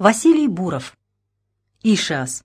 Василий Буров. Ишиас.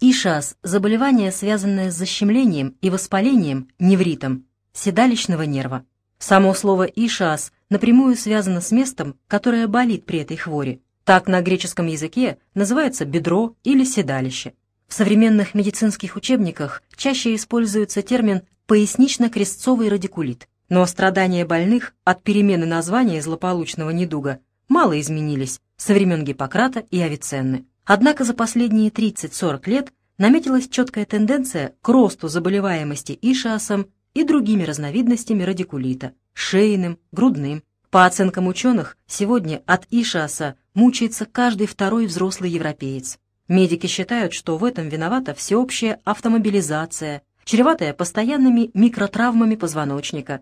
Ишиас – заболевание, связанное с защемлением и воспалением, невритом, седалищного нерва. Само слово «ишиас» напрямую связано с местом, которое болит при этой хвори. Так на греческом языке называется бедро или седалище. В современных медицинских учебниках чаще используется термин «пояснично-крестцовый радикулит», но страдания больных от перемены названия злополучного недуга мало изменились со времен Гиппократа и Авиценны. Однако за последние 30-40 лет наметилась четкая тенденция к росту заболеваемости ишиасом и другими разновидностями радикулита – шейным, грудным. По оценкам ученых, сегодня от ишиаса мучается каждый второй взрослый европеец. Медики считают, что в этом виновата всеобщая автомобилизация, чреватая постоянными микротравмами позвоночника,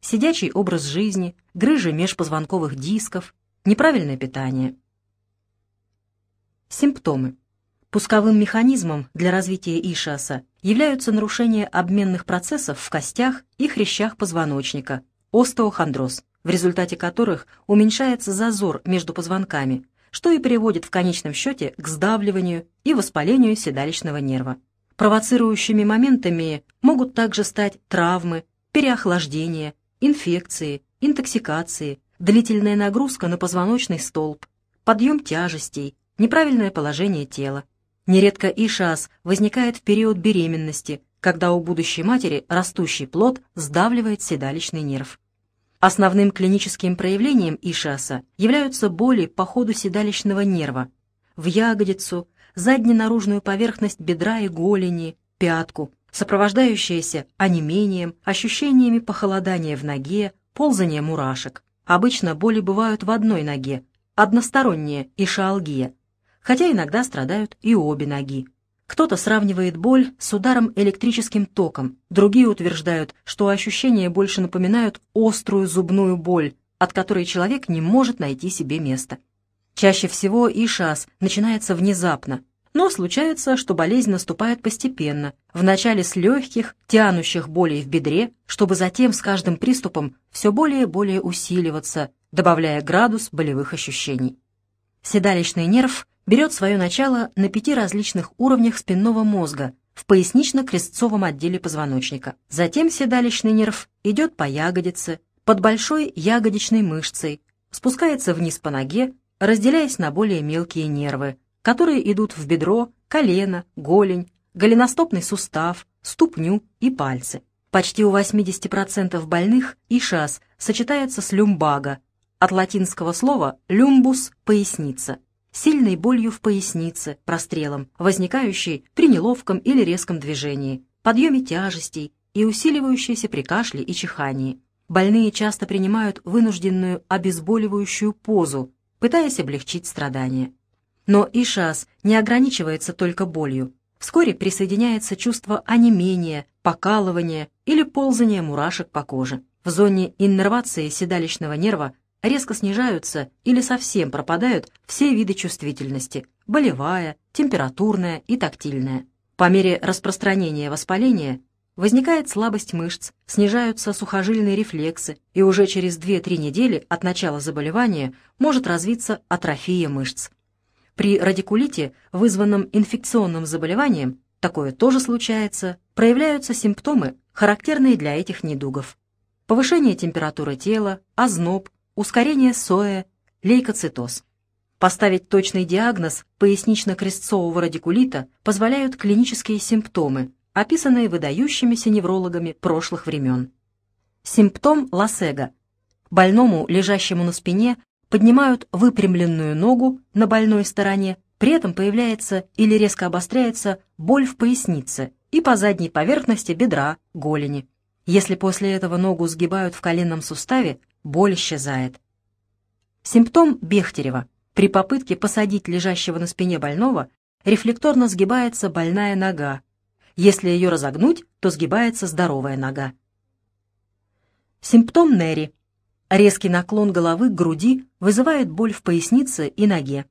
сидячий образ жизни, грыжа межпозвонковых дисков, неправильное питание. Симптомы. Пусковым механизмом для развития ишиаса являются нарушения обменных процессов в костях и хрящах позвоночника, остеохондроз, в результате которых уменьшается зазор между позвонками, что и приводит в конечном счете к сдавливанию и воспалению седалищного нерва. Провоцирующими моментами могут также стать травмы, переохлаждение, инфекции, интоксикации, длительная нагрузка на позвоночный столб, подъем тяжестей, неправильное положение тела. Нередко ишиас возникает в период беременности, когда у будущей матери растущий плод сдавливает седалищный нерв. Основным клиническим проявлением ишиаса являются боли по ходу седалищного нерва, в ягодицу, задненаружную поверхность бедра и голени, пятку, сопровождающиеся онемением, ощущениями похолодания в ноге, ползания мурашек. Обычно боли бывают в одной ноге, односторонняя ишиалгия, хотя иногда страдают и обе ноги. Кто-то сравнивает боль с ударом электрическим током, другие утверждают, что ощущения больше напоминают острую зубную боль, от которой человек не может найти себе места. Чаще всего ишас начинается внезапно, но случается, что болезнь наступает постепенно, вначале с легких, тянущих болей в бедре, чтобы затем с каждым приступом все более и более усиливаться, добавляя градус болевых ощущений. Седалищный нерв берет свое начало на пяти различных уровнях спинного мозга в пояснично-крестцовом отделе позвоночника. Затем седалищный нерв идет по ягодице, под большой ягодичной мышцей, спускается вниз по ноге, разделяясь на более мелкие нервы, которые идут в бедро, колено, голень, голеностопный сустав, ступню и пальцы. Почти у 80% больных ишас сочетается с люмбага, от латинского слова «люмбус» — поясница, сильной болью в пояснице, прострелом, возникающей при неловком или резком движении, подъеме тяжестей и усиливающейся при кашле и чихании. Больные часто принимают вынужденную обезболивающую позу, пытаясь облегчить страдания. Но ишас не ограничивается только болью. Вскоре присоединяется чувство онемения, покалывания или ползания мурашек по коже. В зоне иннервации седалищного нерва резко снижаются или совсем пропадают все виды чувствительности – болевая, температурная и тактильная. По мере распространения воспаления возникает слабость мышц, снижаются сухожильные рефлексы, и уже через 2-3 недели от начала заболевания может развиться атрофия мышц. При радикулите, вызванном инфекционным заболеванием, такое тоже случается, проявляются симптомы, характерные для этих недугов. Повышение температуры тела, озноб, ускорение соя, лейкоцитоз. Поставить точный диагноз пояснично-крестцового радикулита позволяют клинические симптомы, описанные выдающимися неврологами прошлых времен. Симптом Лассега. Больному, лежащему на спине, поднимают выпрямленную ногу на больной стороне, при этом появляется или резко обостряется боль в пояснице и по задней поверхности бедра, голени. Если после этого ногу сгибают в коленном суставе, боль исчезает. Симптом Бехтерева. При попытке посадить лежащего на спине больного рефлекторно сгибается больная нога. Если ее разогнуть, то сгибается здоровая нога. Симптом Нери. Резкий наклон головы к груди вызывает боль в пояснице и ноге.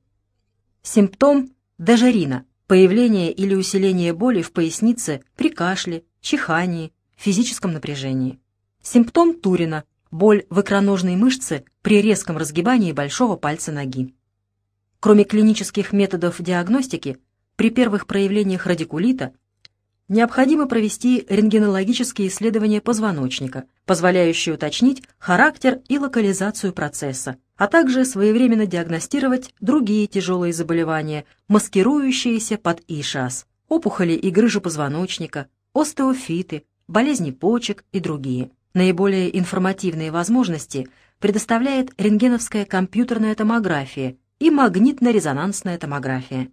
Симптом дежерина – появление или усиление боли в пояснице при кашле, чихании, физическом напряжении. Симптом Турина – боль в икроножной мышце при резком разгибании большого пальца ноги. Кроме клинических методов диагностики, при первых проявлениях радикулита необходимо провести рентгенологические исследования позвоночника, позволяющие уточнить характер и локализацию процесса, а также своевременно диагностировать другие тяжелые заболевания, маскирующиеся под ИШАС, опухоли и грыжи позвоночника, остеофиты, болезни почек и другие. Наиболее информативные возможности предоставляет рентгеновская компьютерная томография и магнитно-резонансная томография.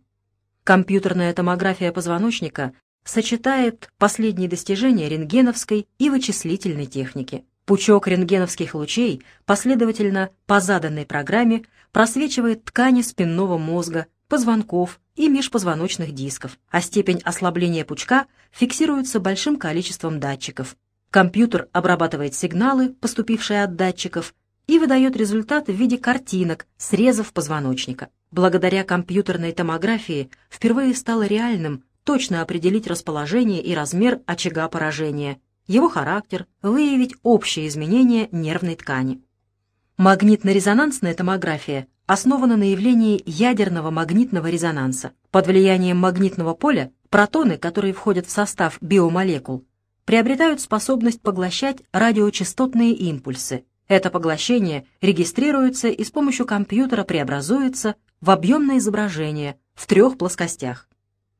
Компьютерная томография позвоночника сочетает последние достижения рентгеновской и вычислительной техники. Пучок рентгеновских лучей последовательно по заданной программе просвечивает ткани спинного мозга, позвонков и межпозвоночных дисков, а степень ослабления пучка фиксируется большим количеством датчиков. Компьютер обрабатывает сигналы, поступившие от датчиков, и выдает результаты в виде картинок, срезов позвоночника. Благодаря компьютерной томографии впервые стало реальным точно определить расположение и размер очага поражения, его характер, выявить общие изменения нервной ткани. Магнитно-резонансная томография основана на явлении ядерного магнитного резонанса. Под влиянием магнитного поля протоны, которые входят в состав биомолекул, приобретают способность поглощать радиочастотные импульсы. Это поглощение регистрируется и с помощью компьютера преобразуется в объемное изображение в трех плоскостях.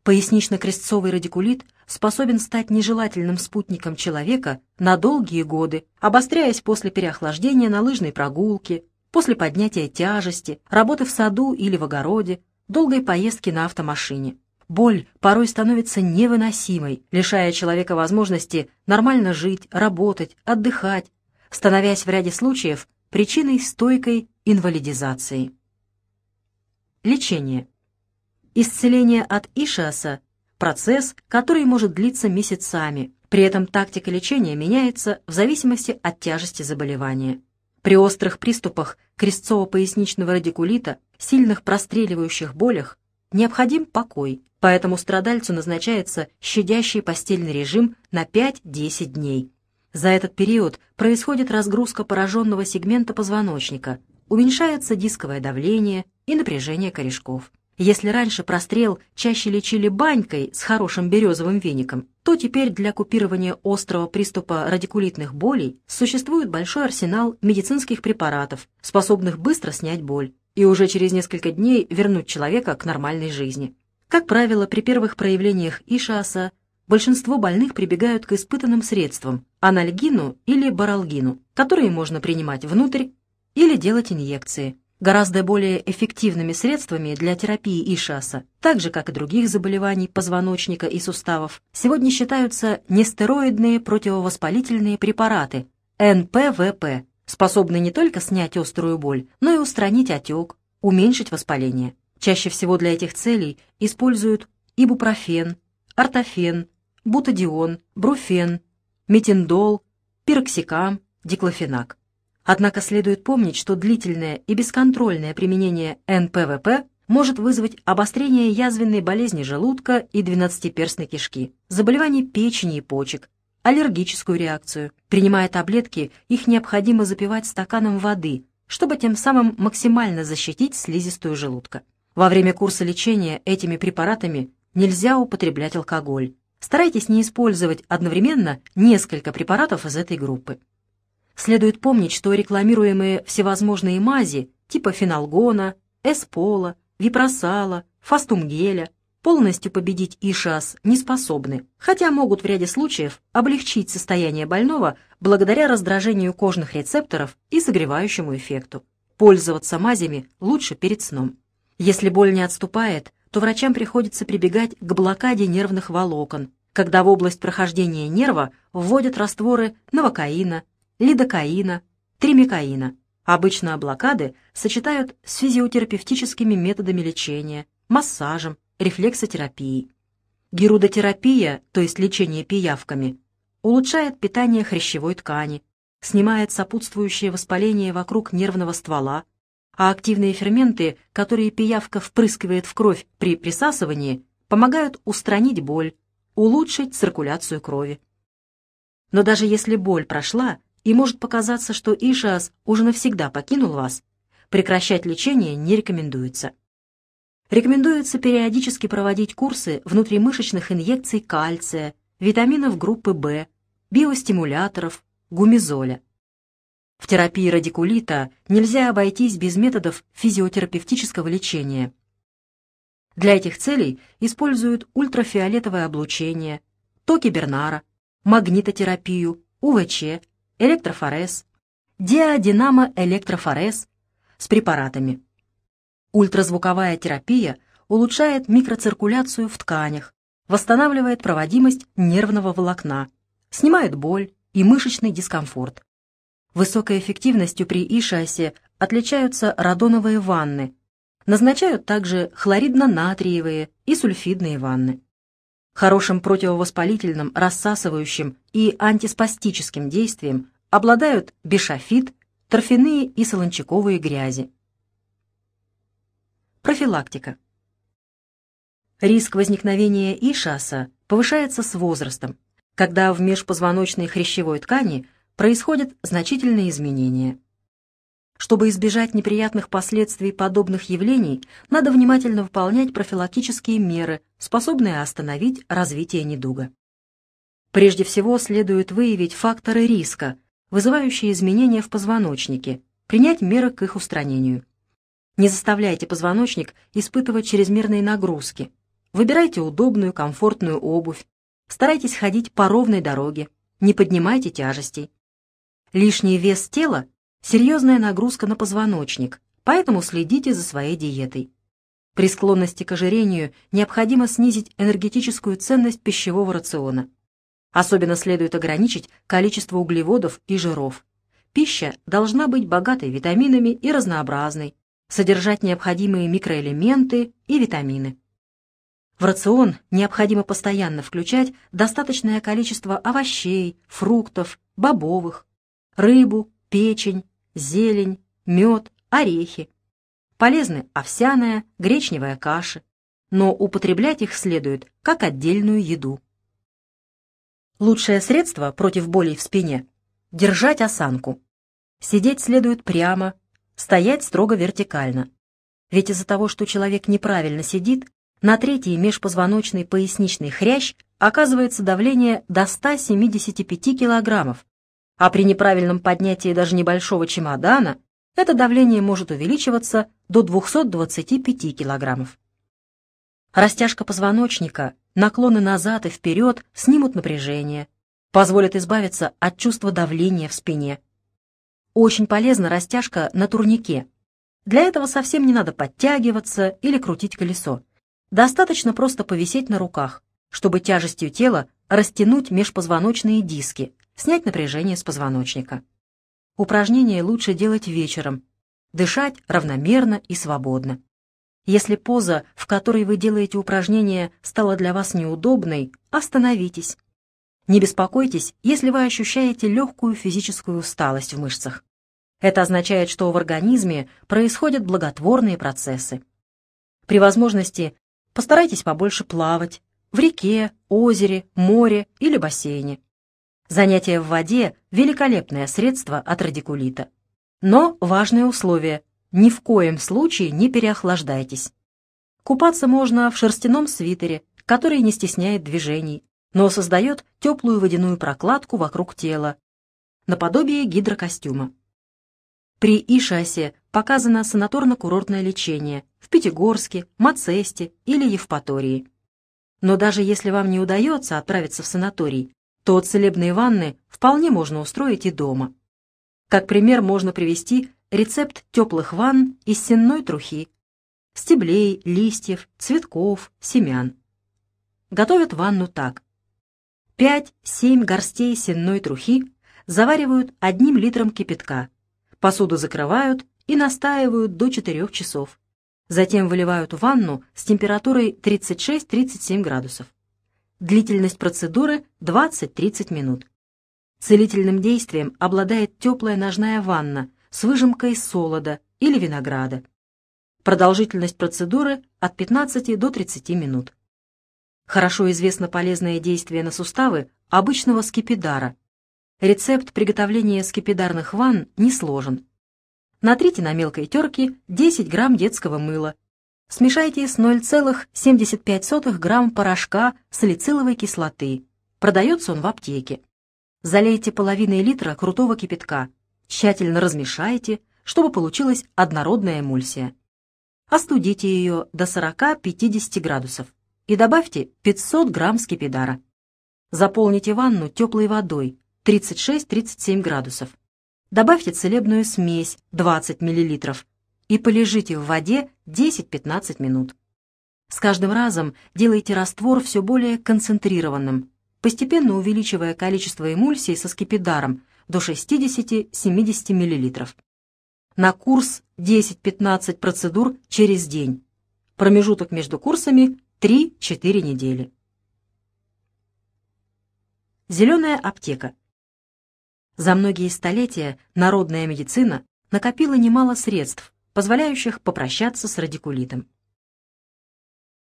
Пояснично-крестцовый радикулит способен стать нежелательным спутником человека на долгие годы, обостряясь после переохлаждения на лыжной прогулке, после поднятия тяжести, работы в саду или в огороде, долгой поездки на автомашине. Боль порой становится невыносимой, лишая человека возможности нормально жить, работать, отдыхать, становясь в ряде случаев причиной стойкой инвалидизации. Лечение. Исцеление от ишиаса – процесс, который может длиться месяцами, при этом тактика лечения меняется в зависимости от тяжести заболевания. При острых приступах крестцово-поясничного радикулита, сильных простреливающих болях необходим покой, поэтому страдальцу назначается щадящий постельный режим на 5-10 дней. За этот период происходит разгрузка пораженного сегмента позвоночника, уменьшается дисковое давление и напряжение корешков. Если раньше прострел чаще лечили банькой с хорошим березовым веником, то теперь для купирования острого приступа радикулитных болей существует большой арсенал медицинских препаратов, способных быстро снять боль и уже через несколько дней вернуть человека к нормальной жизни. Как правило, при первых проявлениях ишиаса большинство больных прибегают к испытанным средствам – анальгину или баралгину, которые можно принимать внутрь или делать инъекции – гораздо более эффективными средствами для терапии ишаса, так же, как и других заболеваний позвоночника и суставов, сегодня считаются нестероидные противовоспалительные препараты НПВП, способные не только снять острую боль, но и устранить отек, уменьшить воспаление. Чаще всего для этих целей используют ибупрофен, ортофен, бутадион, бруфен, метиндол, пироксикам, диклофенак. Однако следует помнить, что длительное и бесконтрольное применение НПВП может вызвать обострение язвенной болезни желудка и двенадцатиперстной кишки, заболеваний печени и почек, аллергическую реакцию. Принимая таблетки, их необходимо запивать стаканом воды, чтобы тем самым максимально защитить слизистую желудка. Во время курса лечения этими препаратами нельзя употреблять алкоголь. Старайтесь не использовать одновременно несколько препаратов из этой группы. Следует помнить, что рекламируемые всевозможные мази типа феналгона, эспола, випросала, фастумгеля полностью победить ишас не способны, хотя могут в ряде случаев облегчить состояние больного благодаря раздражению кожных рецепторов и согревающему эффекту. Пользоваться мазями лучше перед сном. Если боль не отступает, то врачам приходится прибегать к блокаде нервных волокон, когда в область прохождения нерва вводят растворы новокаина, лидокаина, тримикаина. Обычно блокады сочетают с физиотерапевтическими методами лечения, массажем, рефлексотерапией. Герудотерапия, то есть лечение пиявками, улучшает питание хрящевой ткани, снимает сопутствующее воспаление вокруг нервного ствола, а активные ферменты, которые пиявка впрыскивает в кровь при присасывании, помогают устранить боль, улучшить циркуляцию крови. Но даже если боль прошла, и может показаться, что Ишиас уже навсегда покинул вас, прекращать лечение не рекомендуется. Рекомендуется периодически проводить курсы внутримышечных инъекций кальция, витаминов группы В, биостимуляторов, гумизоля. В терапии радикулита нельзя обойтись без методов физиотерапевтического лечения. Для этих целей используют ультрафиолетовое облучение, токи Бернара, магнитотерапию, УВЧ, электрофорез, диадинамо-электрофорез с препаратами. Ультразвуковая терапия улучшает микроциркуляцию в тканях, восстанавливает проводимость нервного волокна, снимает боль и мышечный дискомфорт. Высокой эффективностью при ишиасе отличаются радоновые ванны. Назначают также хлоридно-натриевые и сульфидные ванны. Хорошим противовоспалительным, рассасывающим и антиспастическим действием обладают бишофит, торфяные и солончаковые грязи. Профилактика. Риск возникновения ишаса повышается с возрастом, когда в межпозвоночной хрящевой ткани происходят значительные изменения. Чтобы избежать неприятных последствий подобных явлений, надо внимательно выполнять профилактические меры, способные остановить развитие недуга. Прежде всего следует выявить факторы риска, вызывающие изменения в позвоночнике, принять меры к их устранению. Не заставляйте позвоночник испытывать чрезмерные нагрузки. Выбирайте удобную, комфортную обувь. Старайтесь ходить по ровной дороге. Не поднимайте тяжестей. Лишний вес тела – серьезная нагрузка на позвоночник, поэтому следите за своей диетой. При склонности к ожирению необходимо снизить энергетическую ценность пищевого рациона. Особенно следует ограничить количество углеводов и жиров. Пища должна быть богатой витаминами и разнообразной, содержать необходимые микроэлементы и витамины. В рацион необходимо постоянно включать достаточное количество овощей, фруктов, бобовых, рыбу, печень, зелень, мед, орехи. Полезны овсяная, гречневая каши, но употреблять их следует как отдельную еду. Лучшее средство против болей в спине – держать осанку. Сидеть следует прямо, стоять строго вертикально. Ведь из-за того, что человек неправильно сидит, на третий межпозвоночный поясничный хрящ оказывается давление до 175 килограммов, а при неправильном поднятии даже небольшого чемодана это давление может увеличиваться до 225 килограммов. Растяжка позвоночника, наклоны назад и вперед снимут напряжение, позволят избавиться от чувства давления в спине. Очень полезна растяжка на турнике. Для этого совсем не надо подтягиваться или крутить колесо. Достаточно просто повисеть на руках, чтобы тяжестью тела растянуть межпозвоночные диски, снять напряжение с позвоночника. Упражнения лучше делать вечером. Дышать равномерно и свободно. Если поза, в которой вы делаете упражнение, стала для вас неудобной, остановитесь. Не беспокойтесь, если вы ощущаете легкую физическую усталость в мышцах. Это означает, что в организме происходят благотворные процессы. При возможности постарайтесь побольше плавать в реке, озере, море или бассейне. Занятие в воде – великолепное средство от радикулита. Но важное условие – ни в коем случае не переохлаждайтесь. Купаться можно в шерстяном свитере, который не стесняет движений, но создает теплую водяную прокладку вокруг тела, наподобие гидрокостюма. При Ишасе показано санаторно-курортное лечение в Пятигорске, Мацесте или Евпатории. Но даже если вам не удается отправиться в санаторий, то целебные ванны вполне можно устроить и дома. Как пример можно привести рецепт теплых ванн из сенной трухи, стеблей, листьев, цветков, семян. Готовят ванну так. 5-7 горстей сенной трухи заваривают одним литром кипятка, посуду закрывают и настаивают до 4 часов. Затем выливают в ванну с температурой 36-37 градусов. Длительность процедуры 20-30 минут. Целительным действием обладает теплая ножная ванна с выжимкой солода или винограда. Продолжительность процедуры от 15 до 30 минут. Хорошо известно полезное действие на суставы обычного скипидара. Рецепт приготовления скипидарных ванн не сложен. Натрите на мелкой терке 10 грамм детского мыла. Смешайте с 0,75 грамм порошка салициловой кислоты. Продается он в аптеке. Залейте половиной литра крутого кипятка. Тщательно размешайте, чтобы получилась однородная эмульсия. Остудите ее до 40-50 градусов и добавьте 500 грамм скипидара. Заполните ванну теплой водой 36-37 градусов. Добавьте целебную смесь 20 мл и полежите в воде 10-15 минут. С каждым разом делайте раствор все более концентрированным, постепенно увеличивая количество эмульсии со скипидаром до 60-70 мл. На курс 10-15 процедур через день. Промежуток между курсами 3-4 недели. Зеленая аптека. За многие столетия народная медицина накопила немало средств, позволяющих попрощаться с радикулитом.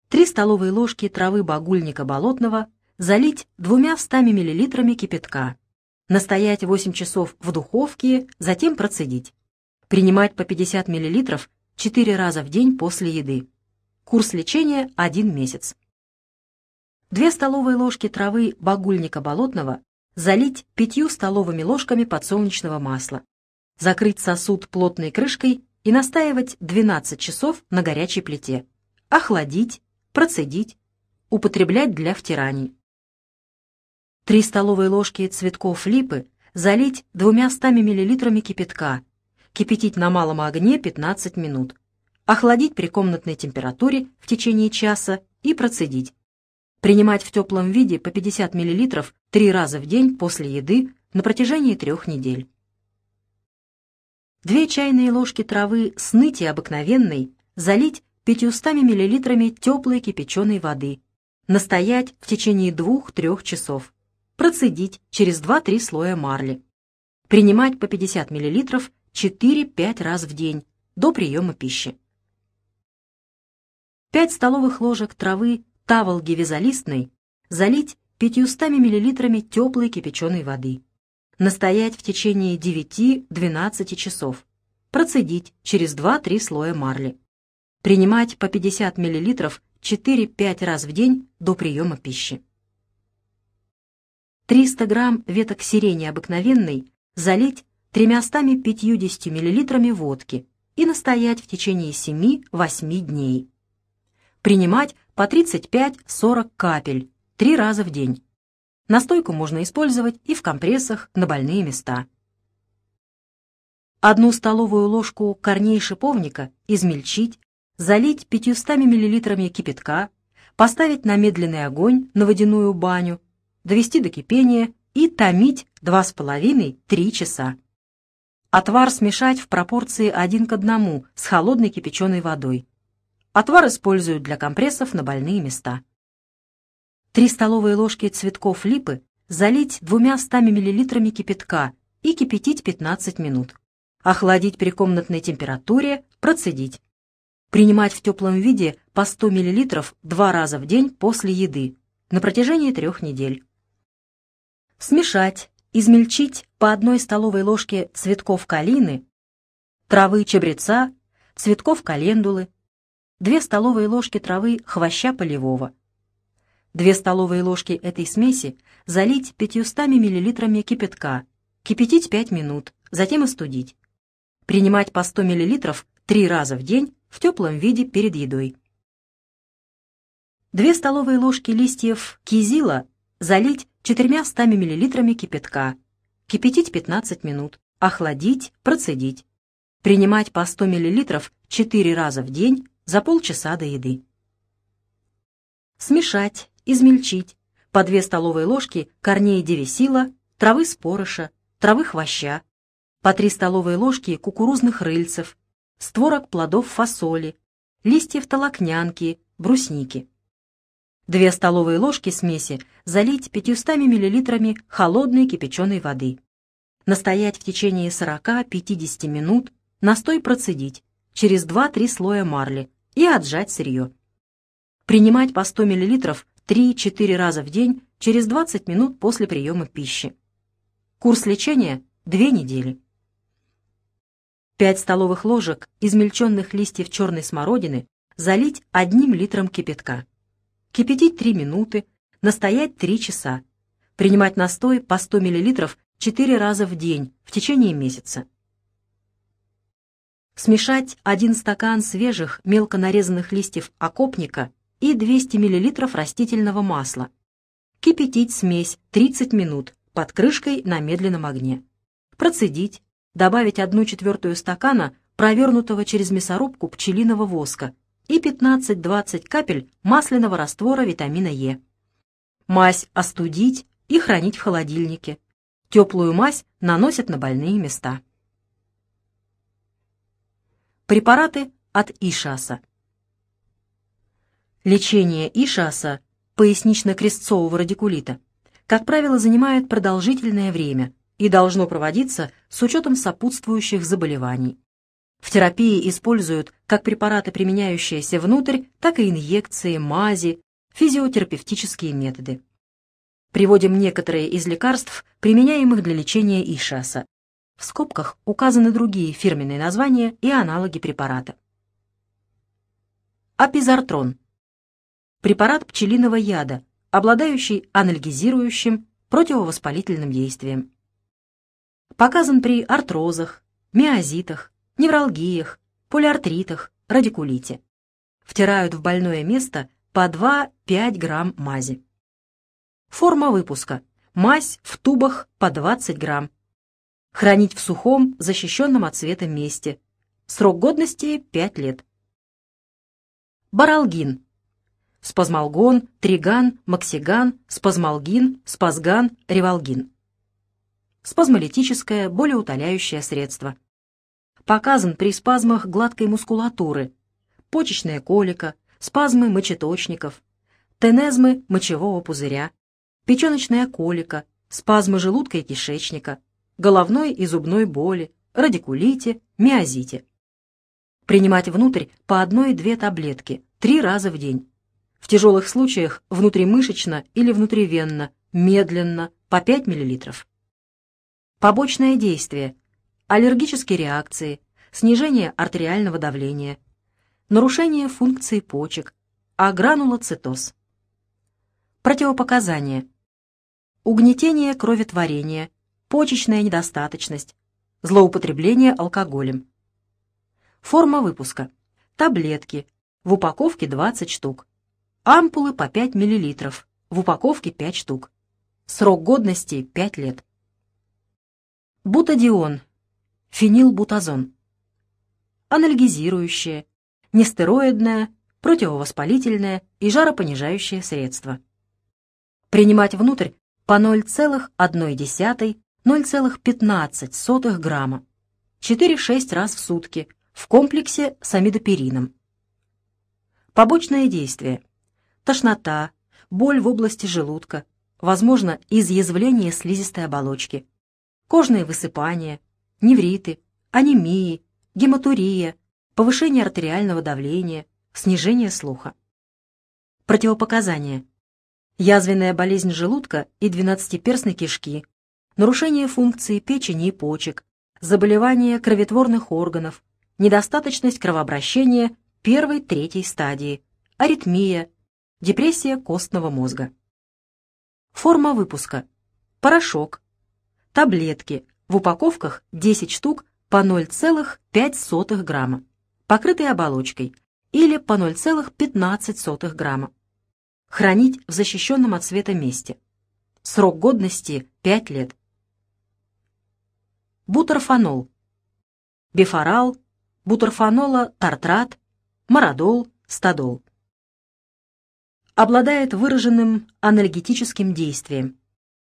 Три столовые ложки травы багульника болотного залить двумя 100 мл кипятка, настоять 8 часов в духовке, затем процедить. Принимать по 50 мл 4 раза в день после еды. Курс лечения – 1 месяц. Две столовые ложки травы багульника болотного залить пятью столовыми ложками подсолнечного масла. Закрыть сосуд плотной крышкой и настаивать 12 часов на горячей плите. Охладить, процедить, употреблять для втираний. 3 столовые ложки цветков липы залить 200 мл кипятка, кипятить на малом огне 15 минут охладить при комнатной температуре в течение часа и процедить. Принимать в теплом виде по 50 мл три раза в день после еды на протяжении трех недель. Две чайные ложки травы сныти обыкновенной залить 500 мл теплой кипяченой воды, настоять в течение 2-3 часов, процедить через 2-3 слоя марли. Принимать по 50 мл 4-5 раз в день до приема пищи. 5 столовых ложек травы таволги вязолистной залить 500 мл теплой кипяченой воды. Настоять в течение 9-12 часов. Процедить через 2-3 слоя марли. Принимать по 50 мл 4-5 раз в день до приема пищи. 300 грамм веток сирени обыкновенной залить 350 мл водки и настоять в течение 7-8 дней принимать по 35-40 капель три раза в день. Настойку можно использовать и в компрессах на больные места. Одну столовую ложку корней шиповника измельчить, залить 500 мл кипятка, поставить на медленный огонь на водяную баню, довести до кипения и томить 2,5-3 часа. Отвар смешать в пропорции 1 к 1 с холодной кипяченой водой. Отвар используют для компрессов на больные места. 3 столовые ложки цветков липы залить 200 мл кипятка и кипятить 15 минут. Охладить при комнатной температуре, процедить. Принимать в теплом виде по 100 мл два раза в день после еды на протяжении трех недель. Смешать, измельчить по одной столовой ложке цветков калины, травы чабреца, цветков календулы, 2 столовые ложки травы хвоща полевого, 2 столовые ложки этой смеси залить 500 мл кипятка, кипятить 5 минут, затем остудить. Принимать по 100 мл 3 раза в день в теплом виде перед едой. 2 столовые ложки листьев кизила залить 400 мл кипятка, кипятить 15 минут, охладить, процедить. Принимать по 100 мл 4 раза в день за полчаса до еды. Смешать, измельчить по 2 столовые ложки корней девесила, травы спорыша, травы хвоща, по 3 столовые ложки кукурузных рыльцев, створок плодов фасоли, листьев толокнянки, брусники. 2 столовые ложки смеси залить 500 мл холодной кипяченой воды. Настоять в течение 40-50 минут, настой процедить, через 2-3 слоя марли, и отжать сырье. Принимать по 100 мл 3-4 раза в день через 20 минут после приема пищи. Курс лечения – 2 недели. 5 столовых ложек измельченных листьев черной смородины залить одним литром кипятка. Кипятить 3 минуты, настоять 3 часа. Принимать настой по 100 мл 4 раза в день в течение месяца. Смешать 1 стакан свежих мелко нарезанных листьев окопника и 200 мл растительного масла. Кипятить смесь 30 минут под крышкой на медленном огне. Процедить, добавить 1 четвертую стакана провернутого через мясорубку пчелиного воска и 15-20 капель масляного раствора витамина Е. Мазь остудить и хранить в холодильнике. Теплую мазь наносят на больные места. Препараты от Ишаса. Лечение Ишаса, пояснично-крестцового радикулита, как правило, занимает продолжительное время и должно проводиться с учетом сопутствующих заболеваний. В терапии используют как препараты, применяющиеся внутрь, так и инъекции, мази, физиотерапевтические методы. Приводим некоторые из лекарств, применяемых для лечения ишаса. В скобках указаны другие фирменные названия и аналоги препарата. Апизартрон. Препарат пчелиного яда, обладающий анальгезирующим, противовоспалительным действием. Показан при артрозах, миозитах, невралгиях, полиартритах, радикулите. Втирают в больное место по 2-5 грамм мази. Форма выпуска. Мазь в тубах по 20 грамм. Хранить в сухом, защищенном от света месте. Срок годности 5 лет. Баралгин. Спазмалгон, триган, максиган, спазмалгин, спазган, ревалгин. Спазмолитическое, болеутоляющее средство показан при спазмах гладкой мускулатуры, почечная колика, спазмы мочеточников, тенезмы мочевого пузыря, печеночная колика, спазмы желудка и кишечника, головной и зубной боли, радикулите, миозите. Принимать внутрь по одной-две таблетки три раза в день. В тяжелых случаях внутримышечно или внутривенно, медленно, по 5 мл. Побочное действие аллергические реакции, снижение артериального давления, нарушение функции почек, агранулоцитоз. Противопоказания. Угнетение кроветворения, почечная недостаточность, злоупотребление алкоголем. Форма выпуска. Таблетки. В упаковке 20 штук. Ампулы по 5 мл. В упаковке 5 штук. Срок годности 5 лет. Бутадион фенилбутазон. Анальгезирующее, нестероидное, противовоспалительное и жаропонижающее средство. Принимать внутрь по 0,1-0,15 грамма. 4-6 раз в сутки в комплексе с амидоперином. Побочное действие. Тошнота, боль в области желудка, возможно, изъязвление слизистой оболочки, кожные высыпания, невриты, анемии, гематурия, повышение артериального давления, снижение слуха. Противопоказания. Язвенная болезнь желудка и двенадцатиперстной кишки, нарушение функции печени и почек, заболевание кроветворных органов, недостаточность кровообращения первой-третьей стадии, аритмия, депрессия костного мозга. Форма выпуска. Порошок. Таблетки в упаковках 10 штук по 0,5 грамма, покрытые оболочкой, или по 0,15 грамма. Хранить в защищенном от света месте. Срок годности 5 лет. Бутерфанол. Бифорал, бутерфанола тартрат, марадол, стадол. Обладает выраженным анальгетическим действием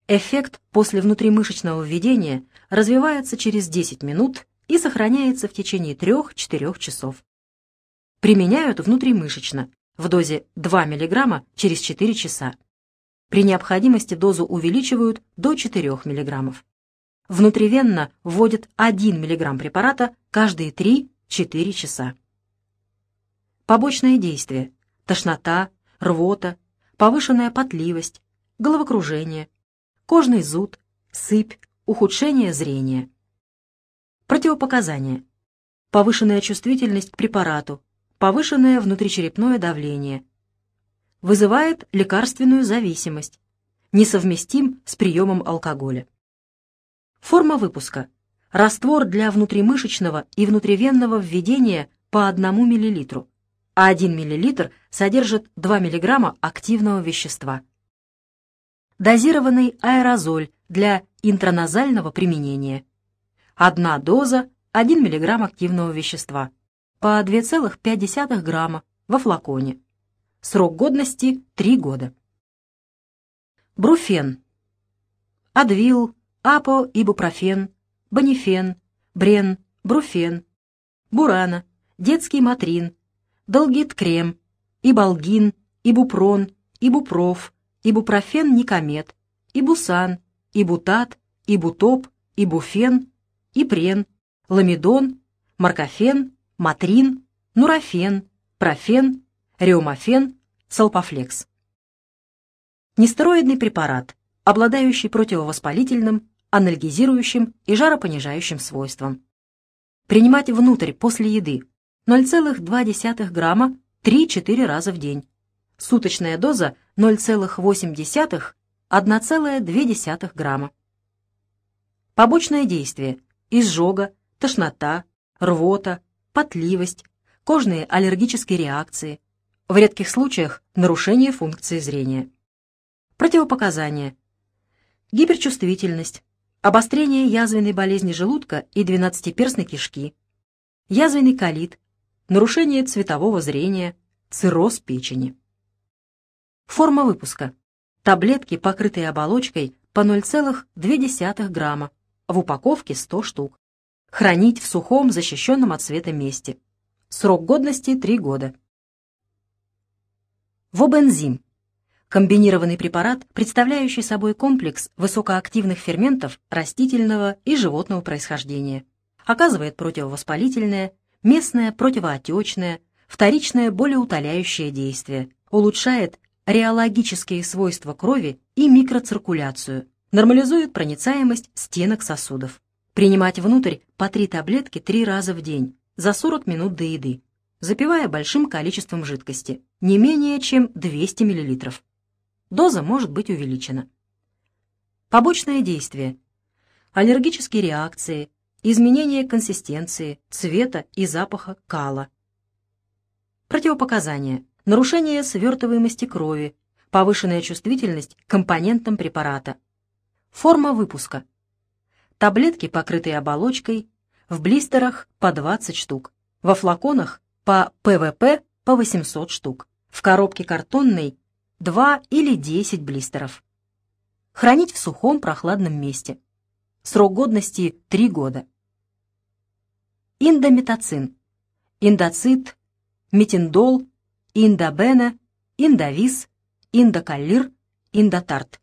Эффект после внутримышечного введения развивается через 10 минут и сохраняется в течение 3-4 часов. Применяют внутримышечно в дозе 2 мг через 4 часа. При необходимости дозу увеличивают до 4 мг. Внутривенно вводят 1 мг препарата каждые 3-4 часа. Побочные действия – тошнота, рвота, повышенная потливость, головокружение – кожный зуд, сыпь, ухудшение зрения. Противопоказания. Повышенная чувствительность к препарату, повышенное внутричерепное давление. Вызывает лекарственную зависимость. Несовместим с приемом алкоголя. Форма выпуска. Раствор для внутримышечного и внутривенного введения по 1 мл, а 1 мл содержит 2 мг активного вещества. Дозированный аэрозоль для интраназального применения. Одна доза 1 мг активного вещества по 2,5 грамма во флаконе. Срок годности 3 года. Бруфен. Адвил, апо, ибупрофен, бонифен, брен, бруфен, бурана, детский матрин, долгит-крем, ибалгин, ибупрон, ибупроф, ибупрофен никомет, ибусан, ибутат, ибутоп, ибуфен, ипрен, ламидон, маркофен, матрин, нурофен, профен, реумофен, салпофлекс. Нестероидный препарат, обладающий противовоспалительным, анальгезирующим и жаропонижающим свойством. Принимать внутрь после еды 0,2 грамма 3-4 раза в день. Суточная доза 0,8-1,2 грамма. Побочное действие – изжога, тошнота, рвота, потливость, кожные аллергические реакции, в редких случаях нарушение функции зрения. Противопоказания. Гиперчувствительность, обострение язвенной болезни желудка и двенадцатиперстной кишки, язвенный колит, нарушение цветового зрения, цирроз печени. Форма выпуска. Таблетки, покрытые оболочкой, по 0,2 грамма, в упаковке 100 штук. Хранить в сухом, защищенном от света месте. Срок годности 3 года. Вобензим. Комбинированный препарат, представляющий собой комплекс высокоактивных ферментов растительного и животного происхождения. Оказывает противовоспалительное, местное противоотечное, вторичное болеутоляющее действие. Улучшает реологические свойства крови и микроциркуляцию, нормализует проницаемость стенок сосудов. Принимать внутрь по три таблетки три раза в день, за 40 минут до еды, запивая большим количеством жидкости, не менее чем 200 мл. Доза может быть увеличена. Побочное действие. Аллергические реакции, изменение консистенции, цвета и запаха кала. Противопоказания нарушение свертываемости крови, повышенная чувствительность к компонентам препарата. Форма выпуска. Таблетки, покрытые оболочкой, в блистерах по 20 штук, во флаконах по ПВП по 800 штук, в коробке картонной 2 или 10 блистеров. Хранить в сухом прохладном месте. Срок годности 3 года. Индометацин. Индоцид, метиндол, индобена, индовис, индокаллир, индотарт.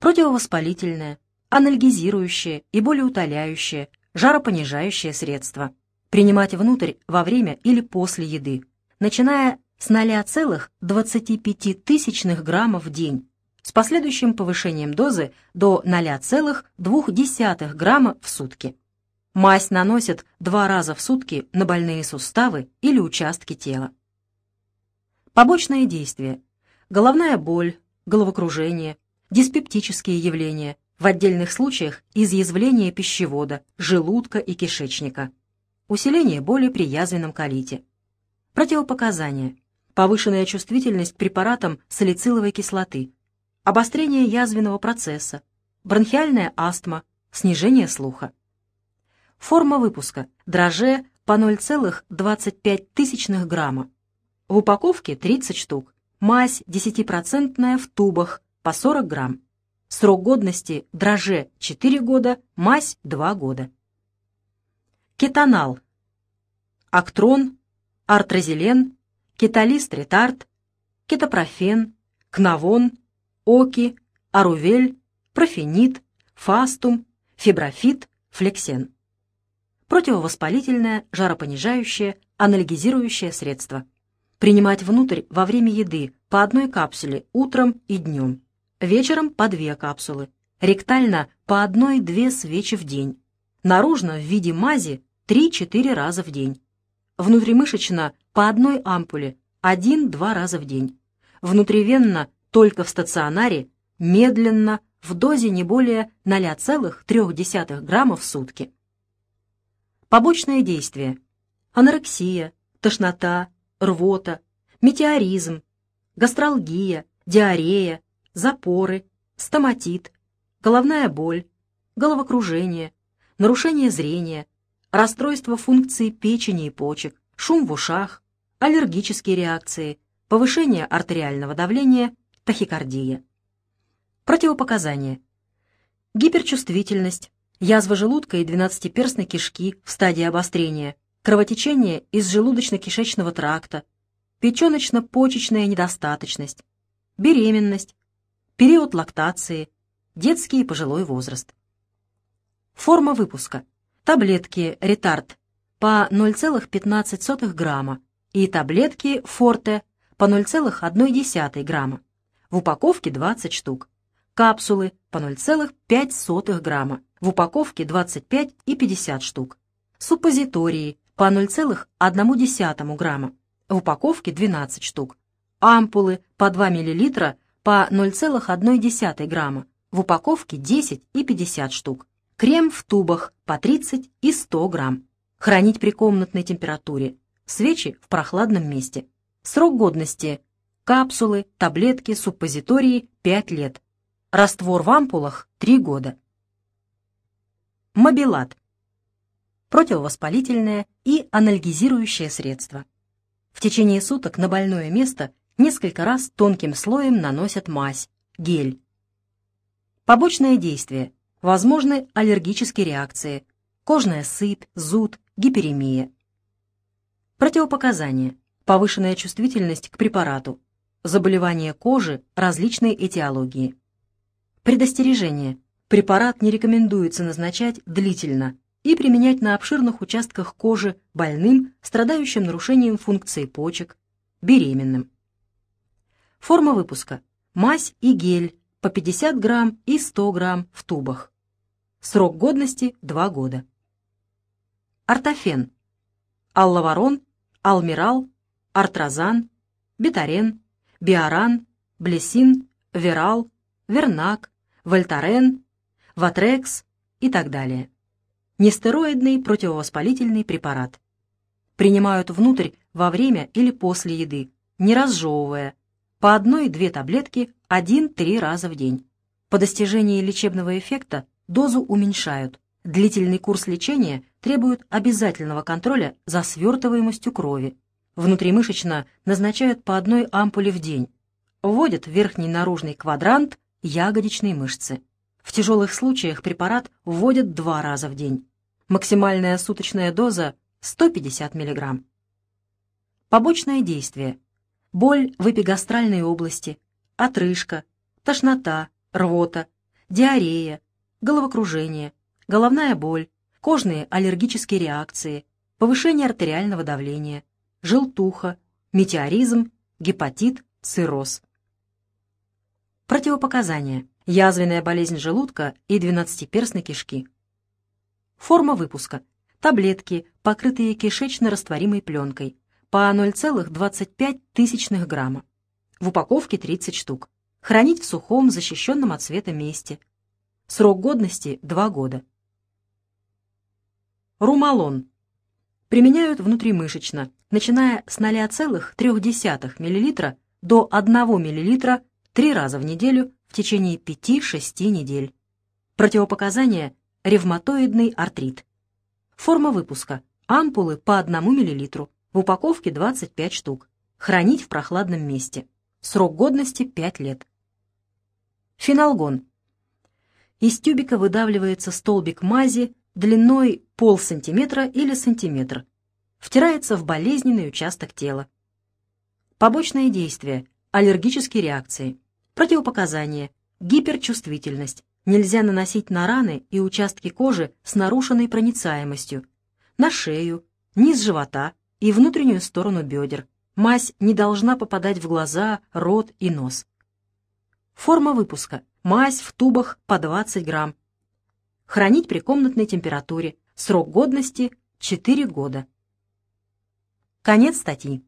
Противовоспалительное, анальгезирующее и болеутоляющее, жаропонижающее средство. Принимать внутрь во время или после еды, начиная с 0,25 граммов в день, с последующим повышением дозы до 0,2 грамма в сутки. Мазь наносят два раза в сутки на больные суставы или участки тела. Побочные действия. Головная боль, головокружение, диспептические явления, в отдельных случаях изъязвление пищевода, желудка и кишечника. Усиление боли при язвенном колите. Противопоказания. Повышенная чувствительность к препаратам салициловой кислоты. Обострение язвенного процесса. Бронхиальная астма. Снижение слуха. Форма выпуска. Дрожже по 0,25 грамма. В упаковке 30 штук. Мазь 10% в тубах по 40 грамм. Срок годности дрожже 4 года, мазь 2 года. Кетонал. Актрон, артрозелен, кеталистретарт, кетопрофен, кнавон, оки, арувель, профенит, фастум, фиброфит, флексен. Противовоспалительное, жаропонижающее, анальгезирующее средство принимать внутрь во время еды по одной капсуле утром и днем, вечером по две капсулы, ректально по одной-две свечи в день, наружно в виде мази 3-4 раза в день. внутримышечно по одной ампуле один-два раза в день. Внутривенно только в стационаре медленно в дозе не более 0,3 грамма в сутки. Побочные действия. Анорексия, тошнота, рвота, метеоризм, гастралгия, диарея, запоры, стоматит, головная боль, головокружение, нарушение зрения, расстройство функции печени и почек, шум в ушах, аллергические реакции, повышение артериального давления, тахикардия. Противопоказания. Гиперчувствительность, язва желудка и двенадцатиперстной кишки в стадии обострения, кровотечение из желудочно-кишечного тракта, печеночно-почечная недостаточность, беременность, период лактации, детский и пожилой возраст. Форма выпуска. Таблетки «Ретард» по 0,15 грамма и таблетки «Форте» по 0,1 грамма. В упаковке 20 штук. Капсулы по 0,5 грамма. В упаковке 25 и 50 штук. Суппозитории по 0,1 грамма. В упаковке 12 штук. Ампулы по 2 мл по 0,1 грамма. В упаковке 10 и 50 штук. Крем в тубах по 30 и 100 грамм. Хранить при комнатной температуре. Свечи в прохладном месте. Срок годности. Капсулы, таблетки, суппозитории 5 лет. Раствор в ампулах 3 года. Мобилат. Противовоспалительное и анальгезирующее средство. В течение суток на больное место несколько раз тонким слоем наносят мазь, гель. Побочное действие. Возможны аллергические реакции, кожная сыпь, зуд, гиперемия. Противопоказания. Повышенная чувствительность к препарату. Заболевания кожи различной этиологии. Предостережение. Препарат не рекомендуется назначать длительно, и применять на обширных участках кожи больным, страдающим нарушением функции почек, беременным. Форма выпуска. Мазь и гель по 50 грамм и 100 грамм в тубах. Срок годности 2 года. Ортофен. Аллаварон, алмирал, артрозан, бетарен, биоран, блесин, верал, вернак, вольтарен, ватрекс и так далее нестероидный противовоспалительный препарат. Принимают внутрь во время или после еды, не разжевывая, по одной-две таблетки один-три раза в день. По достижении лечебного эффекта дозу уменьшают. Длительный курс лечения требует обязательного контроля за свертываемостью крови. Внутримышечно назначают по одной ампуле в день. Вводят верхний наружный квадрант ягодичной мышцы. В тяжелых случаях препарат вводят два раза в день. Максимальная суточная доза 150 мг. Побочное действие. Боль в эпигастральной области, отрыжка, тошнота, рвота, диарея, головокружение, головная боль, кожные аллергические реакции, повышение артериального давления, желтуха, метеоризм, гепатит, цирроз. Противопоказания язвенная болезнь желудка и двенадцатиперстной кишки. Форма выпуска. Таблетки, покрытые кишечно-растворимой пленкой, по 0,25 грамма. В упаковке 30 штук. Хранить в сухом, защищенном от света месте. Срок годности 2 года. Румалон. Применяют внутримышечно, начиная с 0,3 мл до 1 мл 3 раза в неделю в течение 5-6 недель. Противопоказания – ревматоидный артрит. Форма выпуска – ампулы по 1 мл, в упаковке 25 штук. Хранить в прохладном месте. Срок годности 5 лет. Феналгон. Из тюбика выдавливается столбик мази длиной полсантиметра или сантиметр. Втирается в болезненный участок тела. Побочные действия. Аллергические реакции. Противопоказания. Гиперчувствительность. Нельзя наносить на раны и участки кожи с нарушенной проницаемостью, на шею, низ живота и внутреннюю сторону бедер. Мазь не должна попадать в глаза, рот и нос. Форма выпуска. Мазь в тубах по 20 грамм. Хранить при комнатной температуре. Срок годности 4 года. Конец статьи.